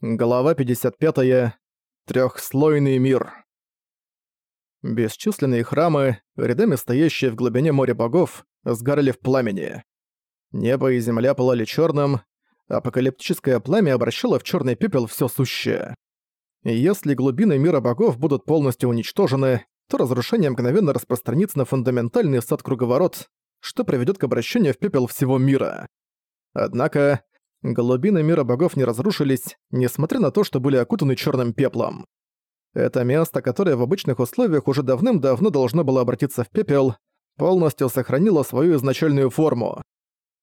Глава 55. Трёхслойный мир. Бесчисленные храмы, рядами стоящие в глубине моря богов, сгорали в пламени. Небо и земля пылали чёрным, апокалиптическое пламя обращало в чёрный пепел всё сущее. Если глубины мира богов будут полностью уничтожены, то разрушение мгновенно распространится на фундаментальный сад-круговорот, что приведёт к обращению в пепел всего мира. Однако, Голубины мира богов не разрушились, несмотря на то, что были окутаны черным пеплом. Это место, которое в обычных условиях уже давным-давно должно было обратиться в пепел, полностью сохранило свою изначальную форму.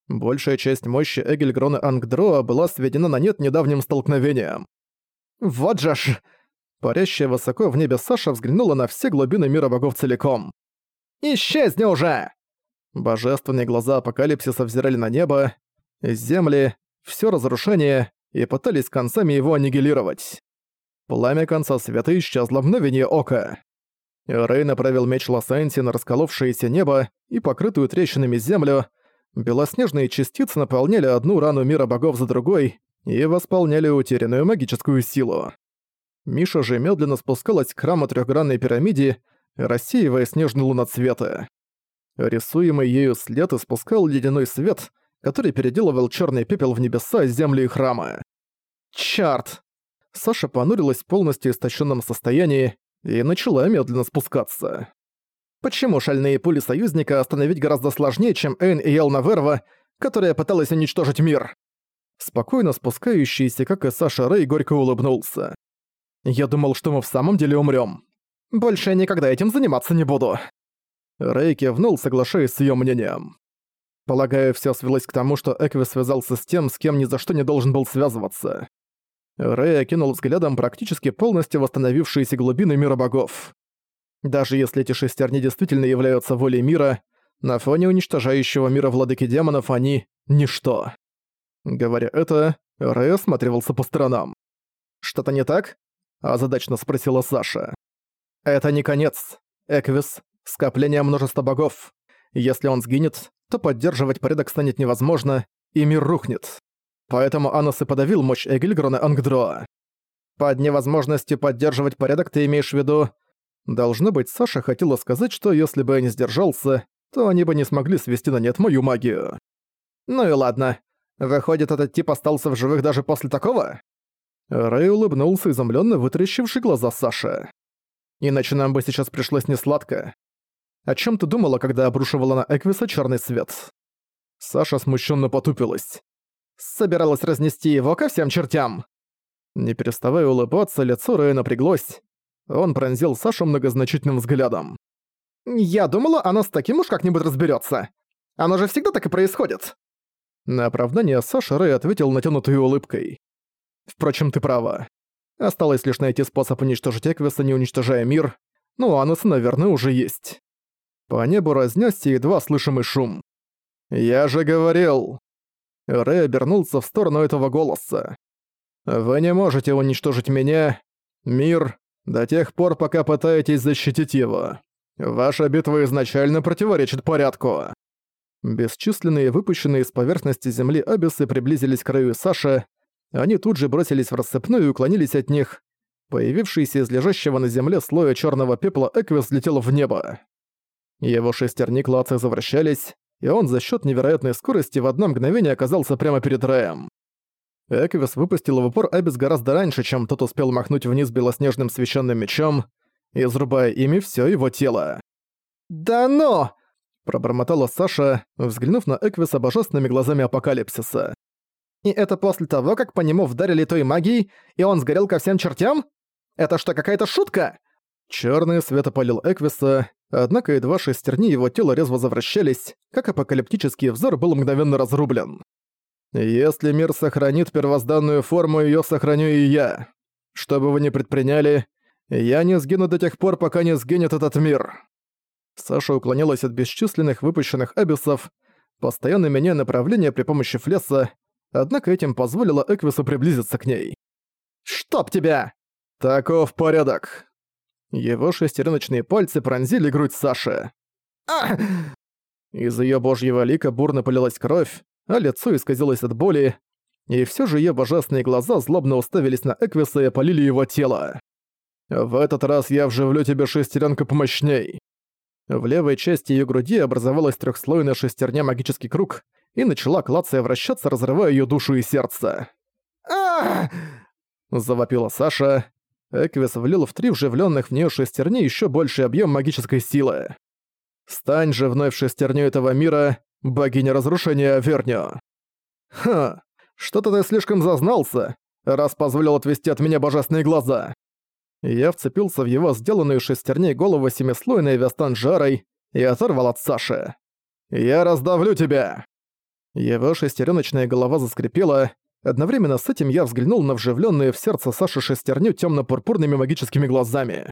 Большая часть мощи Эгельгрона Ангдроа была сведена на нет недавним столкновением. «Вот же ж!» Парящая высоко в небе Саша взглянула на все глубины мира богов целиком. «Исчезни уже!» Божественные глаза апокалипсиса взирали на небо, земли все разрушение и пытались концами его аннигилировать. Пламя конца света исчезло в мгновение ока. Рэй направил меч Лосенти на расколовшееся небо и покрытую трещинами землю. Белоснежные частицы наполняли одну рану мира богов за другой и восполняли утерянную магическую силу. Миша же медленно спускалась к храму трехгранной пирамиде, рассеивая снежный луноцвета. Рисуемый ею след испускал ледяной свет — который переделывал черный пепел в небеса и землю и храмы. Чарт! Саша понурилась в полностью истощенном состоянии и начала медленно спускаться. Почему шальные пули союзника остановить гораздо сложнее, чем Эйн и Елна Верва, которая пыталась уничтожить мир? Спокойно спускающийся, как и Саша Рэй, горько улыбнулся. «Я думал, что мы в самом деле умрем. Больше я никогда этим заниматься не буду». Рэй кивнул, соглашаясь с ее мнением. Полагаю, все свелось к тому, что Экви связался с тем, с кем ни за что не должен был связываться. Рэй окинул взглядом практически полностью восстановившиеся глубины мира богов. Даже если эти шестерни действительно являются волей мира, на фоне уничтожающего мира владыки демонов они — ничто. Говоря это, Рэй осматривался по сторонам. «Что-то не так?» – озадачно спросила Саша. «Это не конец. Эквис — скопление множества богов. Если он сгинет, то поддерживать порядок станет невозможно, и мир рухнет. Поэтому Анос и подавил мощь Эгильгрона Ангдроа. Под невозможностью поддерживать порядок ты имеешь в виду... Должно быть, Саша хотела сказать, что если бы я не сдержался, то они бы не смогли свести на нет мою магию. Ну и ладно. Выходит, этот тип остался в живых даже после такого? Рэй улыбнулся, изумленно вытрящивший глаза Саши. Иначе нам бы сейчас пришлось несладко. «О чем ты думала, когда обрушивала на Эквиса черный свет?» Саша смущенно потупилась. «Собиралась разнести его ко всем чертям!» Не переставая улыбаться, лицо Рэя напряглось. Он пронзил Сашу многозначительным взглядом. «Я думала, она с таким уж как-нибудь разберется. Оно же всегда так и происходит!» На оправдание Саша Рэй ответил натянутой улыбкой. «Впрочем, ты права. Осталось лишь найти способ уничтожить Эквиса, не уничтожая мир. Ну, а носы, наверное, уже есть». По небу разнесся едва слышимый шум. «Я же говорил!» Рэй обернулся в сторону этого голоса. «Вы не можете уничтожить меня, мир, до тех пор, пока пытаетесь защитить его. Ваша битва изначально противоречит порядку». Бесчисленные выпущенные из поверхности земли абисы приблизились к краю Саши, они тут же бросились в рассыпную и уклонились от них. Появившийся из лежащего на земле слоя черного пепла Эквис взлетел в небо. Его шестерни клацы завращались, и он за счет невероятной скорости в одно мгновение оказался прямо перед Раем. Эквис выпустил в упор Эбис гораздо раньше, чем тот успел махнуть вниз белоснежным священным мечом, изрубая ими все его тело. «Да но!» – пробормотала Саша, взглянув на Эквиса божественными глазами апокалипсиса. «И это после того, как по нему вдарили той магией, и он сгорел ко всем чертям? Это что, какая-то шутка?» Черный свет опалил Эквиса, Однако едва шестерни его тела резво завращались, как апокалиптический взор был мгновенно разрублен. «Если мир сохранит первозданную форму, ее сохраню и я. Что бы вы ни предприняли, я не сгину до тех пор, пока не сгинет этот мир». Саша уклонилась от бесчисленных выпущенных абисов, постоянно меняя направление при помощи флеса, однако этим позволило Эквису приблизиться к ней. «Чтоб тебя!» «Таков порядок!» Его шестереночные пальцы пронзили грудь Саши. А! Из ее божьего лика бурно полилась кровь, а лицо исказилось от боли, и все же ее божественные глаза злобно уставились на Эквиса и опалили его тело. «В этот раз я вживлю тебе шестеренку помощней». В левой части ее груди образовалась трехслойная шестерня магический круг и начала клацая вращаться, разрывая ее душу и сердце. а завопила Саша, Эквис влил в три вживленных в нее шестерни еще больший объем магической силы. «Стань же вновь шестерню этого мира, богиня разрушения Вернио!» «Ха, что-то ты слишком зазнался, раз позволил отвести от меня божественные глаза!» Я вцепился в его сделанную шестерней голову семислойной Вестан Жарой и оторвал от Саши. «Я раздавлю тебя!» Его шестереночная голова заскрипела, Одновременно с этим я взглянул на вживленные в сердце Саши шестерню темно-пурпурными магическими глазами.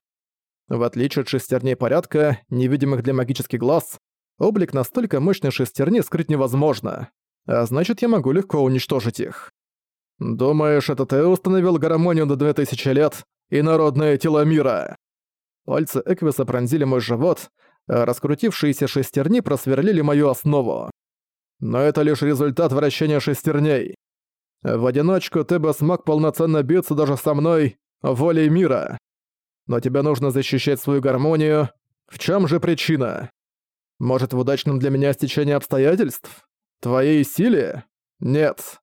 В отличие от шестерней порядка, невидимых для магических глаз, облик настолько мощной шестерни скрыть невозможно, а значит я могу легко уничтожить их. «Думаешь, это ты установил гармонию до 2000 лет и народное тело мира?» Пальцы Эквиса пронзили мой живот, а раскрутившиеся шестерни просверлили мою основу. Но это лишь результат вращения шестерней. В одиночку ты бы смог полноценно биться даже со мной, волей мира. Но тебе нужно защищать свою гармонию. В чем же причина? Может, в удачном для меня стечении обстоятельств? Твоей силе? Нет.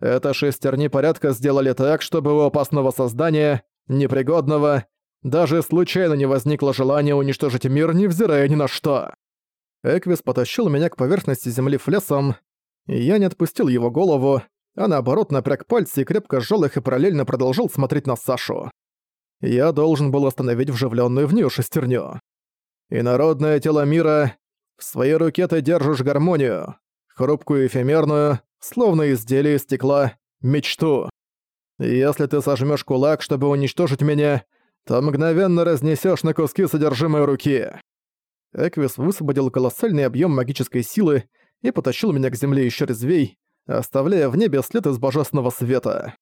Это шестерни порядка сделали так, чтобы у опасного создания, непригодного, даже случайно не возникло желания уничтожить мир, невзирая ни на что. Эквис потащил меня к поверхности земли флесом, и я не отпустил его голову, а наоборот напряг пальцы и крепко сжал их и параллельно продолжил смотреть на Сашу. Я должен был остановить вживленную в нее шестерню. И народное тело мира, в своей руке ты держишь гармонию, хрупкую эфемерную, словно изделие из стекла, мечту. Если ты сожмешь кулак, чтобы уничтожить меня, то мгновенно разнесешь на куски содержимое руки. Эквис высвободил колоссальный объем магической силы и потащил меня к земле еще резвей, оставляя в небе след из божественного света.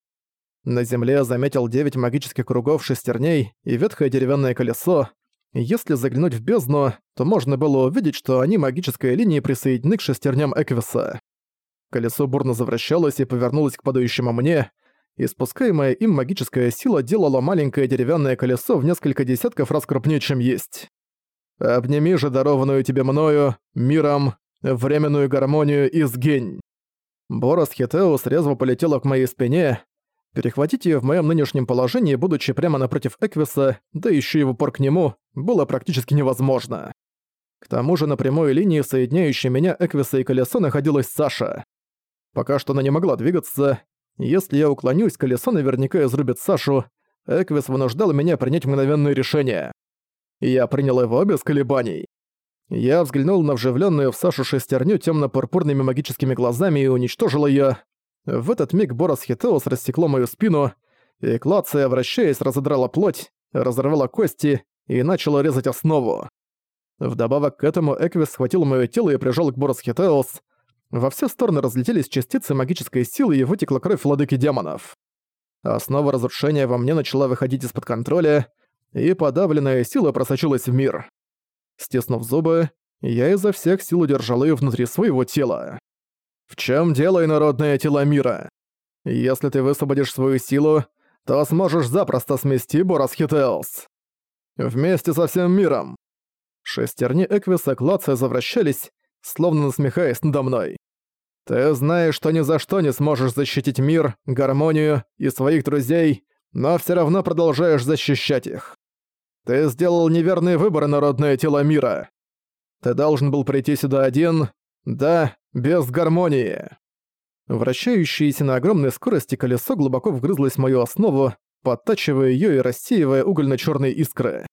На земле заметил девять магических кругов шестерней и ветхое деревянное колесо. Если заглянуть в бездну, то можно было увидеть, что они магической линии, присоединены к шестерням Эквиса. Колесо бурно завращалось и повернулось к падающему мне, и спускаемая им магическая сила делала маленькое деревянное колесо в несколько десятков раз крупнее, чем есть. «Обними же дарованную тебе мною, миром, временную гармонию и сгинь!» Бора с Хитео полетела к моей спине. Перехватить ее в моем нынешнем положении, будучи прямо напротив Эквиса, да еще и в упор к нему, было практически невозможно. К тому же на прямой линии, соединяющей меня Эквиса и колесо, находилась Саша. Пока что она не могла двигаться. Если я уклонюсь, колесо наверняка изрубит Сашу. Эквис вынуждал меня принять мгновенное решение. Я принял его без колебаний. Я взглянул на вживленную в Сашу шестерню темно-пурпурными магическими глазами и уничтожил ее. В этот миг Борос Хитеус рассекло мою спину, и клацая, вращаясь, разодрала плоть, разорвала кости и начала резать основу. Вдобавок к этому Эквис схватил моё тело и прижал к Борос Хитеус. Во все стороны разлетелись частицы магической силы и вытекла кровь владыки демонов. Основа разрушения во мне начала выходить из-под контроля, и подавленная сила просочилась в мир. Стеснув зубы, я изо всех сил удержал ее внутри своего тела. «В чем дело, инородное тело мира? Если ты высвободишь свою силу, то сможешь запросто смести Борас Хитэлс. Вместе со всем миром!» Шестерни Эквиса Клаца завращались, словно насмехаясь надо мной. «Ты знаешь, что ни за что не сможешь защитить мир, гармонию и своих друзей, но все равно продолжаешь защищать их. Ты сделал неверные выборы, народное тело мира. Ты должен был прийти сюда один, да, без гармонии. Вращающееся на огромной скорости колесо глубоко вгрызлось в мою основу, подтачивая ее и рассеивая угольно-черные искры.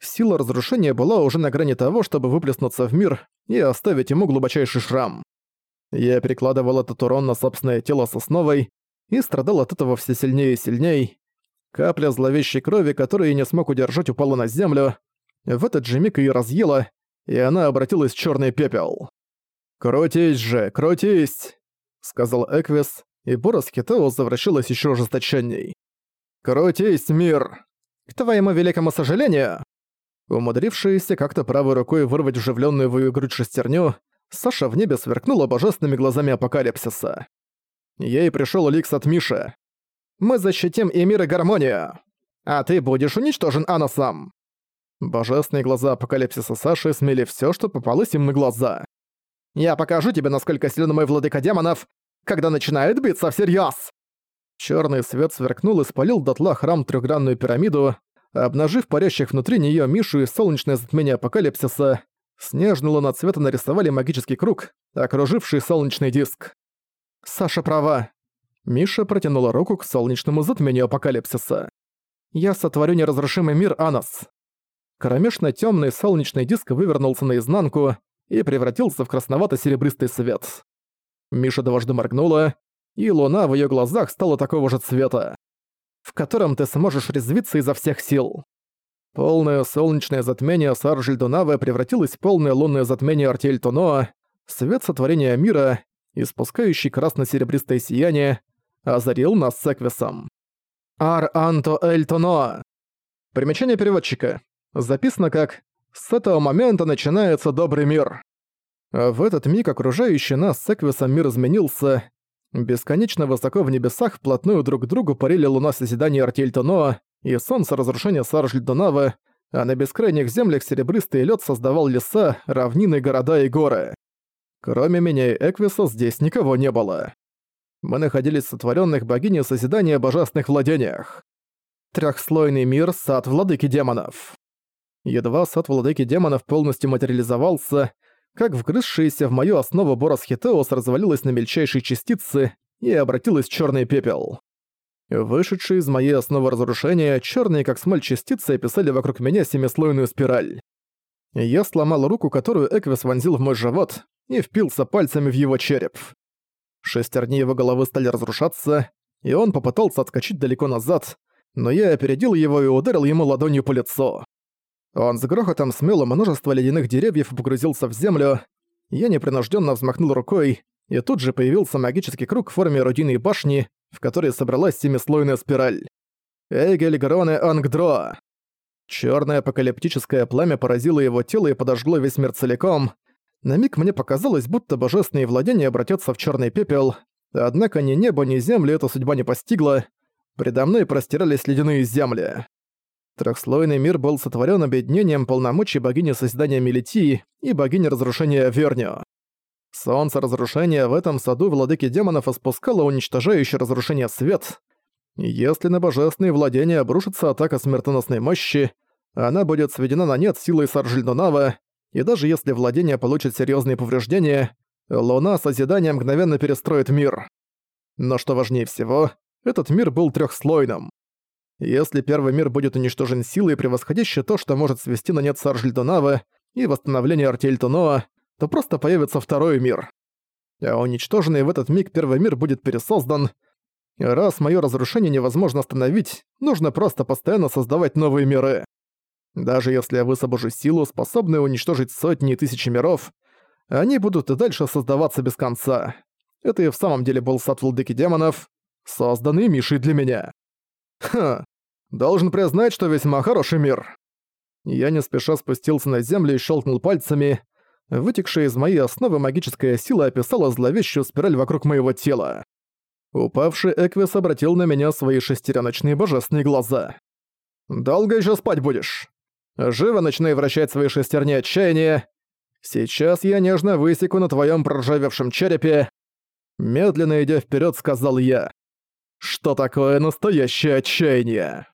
Сила разрушения была уже на грани того, чтобы выплеснуться в мир и оставить ему глубочайший шрам. Я перекладывал этот урон на собственное тело с основой и страдал от этого все сильнее и сильнее, Капля зловещей крови, которую я не смог удержать, упала на землю. В этот же миг её разъела, и она обратилась в чёрный пепел. «Крутись же, крутись!» — сказал Эквис, и Борос Хитео завращалась ещё ожесточенней. «Крутись, мир! К твоему великому сожалению!» Умудрившаяся как-то правой рукой вырвать вживленную в ее грудь шестерню, Саша в небе сверкнула божественными глазами апокалипсиса. Ей пришел ликс от Миши мы защитим Эмир и Гармония, а ты будешь уничтожен Аносом». Божественные глаза апокалипсиса Саши смели все, что попалось им на глаза. «Я покажу тебе, насколько силен мой владыка демонов, когда начинает биться всерьез!» Черный свет сверкнул и спалил дотла храм трехгранную пирамиду, обнажив парящих внутри нее Мишу и солнечное затмение апокалипсиса, снежного на цвета нарисовали магический круг, окруживший солнечный диск. «Саша права. Миша протянула руку к солнечному затмению апокалипсиса. «Я сотворю неразрушимый мир, Анас!» Кромешно темный солнечный диск вывернулся наизнанку и превратился в красновато-серебристый свет. Миша дважды моргнула, и луна в ее глазах стала такого же цвета, в котором ты сможешь резвиться изо всех сил. Полное солнечное затмение Саржиль Дунаве превратилось в полное лунное затмение Артельтуноа, свет сотворения мира, испускающий красно-серебристое сияние, озарил нас секвесом. «Ар анто эльтоно». Примечание переводчика. Записано как «С этого момента начинается добрый мир». А в этот миг окружающий нас секвесом мир изменился. Бесконечно высоко в небесах вплотную друг к другу парили луна созидания Артельтоноа и солнце разрушения Саржльдонавы, а на бескрайних землях серебристый лед создавал леса, равнины, города и горы. Кроме меня и Эквиса здесь никого не было мы находились в сотворенных богиней созидания божественных владениях. Трехслойный мир — сад владыки демонов. Едва сад владыки демонов полностью материализовался, как вгрызшаяся в мою основу Борос Хитеос развалилась на мельчайшие частицы и обратилась в черный пепел. Вышедшие из моей основы разрушения, черные как смоль частицы описали вокруг меня семислойную спираль. Я сломал руку, которую Эквис вонзил в мой живот, и впился пальцами в его череп. Шестерни его головы стали разрушаться, и он попытался отскочить далеко назад, но я опередил его и ударил ему ладонью по лицу. Он с грохотом смел множество ледяных деревьев и погрузился в землю. Я непринужденно взмахнул рукой, и тут же появился магический круг в форме орудийной башни, в которой собралась семислойная спираль. Эгель Гроне Ангдро. Черное апокалиптическое пламя поразило его тело и подожгло весь мир целиком, на миг мне показалось, будто божественные владения обратятся в черный пепел, однако ни небо, ни землю эта судьба не постигла, предо мной простирались ледяные земли. Трехслойный мир был сотворен объединением полномочий богини Созидания Мелитии и богини Разрушения Верню. Солнце Разрушения в этом саду владыки демонов испускало уничтожающее разрушение свет. Если на божественные владения обрушится атака смертоносной мощи, она будет сведена на нет силой Саржильнунава, и даже если владение получит серьезные повреждения, Луна созидания мгновенно перестроит мир. Но что важнее всего, этот мир был трехслойным. Если первый мир будет уничтожен силой, превосходящей то, что может свести на нет Сарж Льдонавы и восстановление артель Туноа, то просто появится второй мир. А уничтоженный в этот миг первый мир будет пересоздан. Раз мое разрушение невозможно остановить, нужно просто постоянно создавать новые миры. Даже если я высвобожу силу, способную уничтожить сотни и тысячи миров, они будут и дальше создаваться без конца. Это и в самом деле был сад владыки демонов, созданный Мишей для меня. Ха, должен признать, что весьма хороший мир. Я не спеша спустился на землю и щелкнул пальцами. Вытекшая из моей основы магическая сила описала зловещую спираль вокруг моего тела. Упавший Эквис обратил на меня свои шестереночные божественные глаза. «Долго еще спать будешь?» Живо начинай вращать свои шестерни отчаяния. Сейчас я нежно высеку на твоем проржавевшем черепе. Медленно идя вперед, сказал я. Что такое настоящее отчаяние?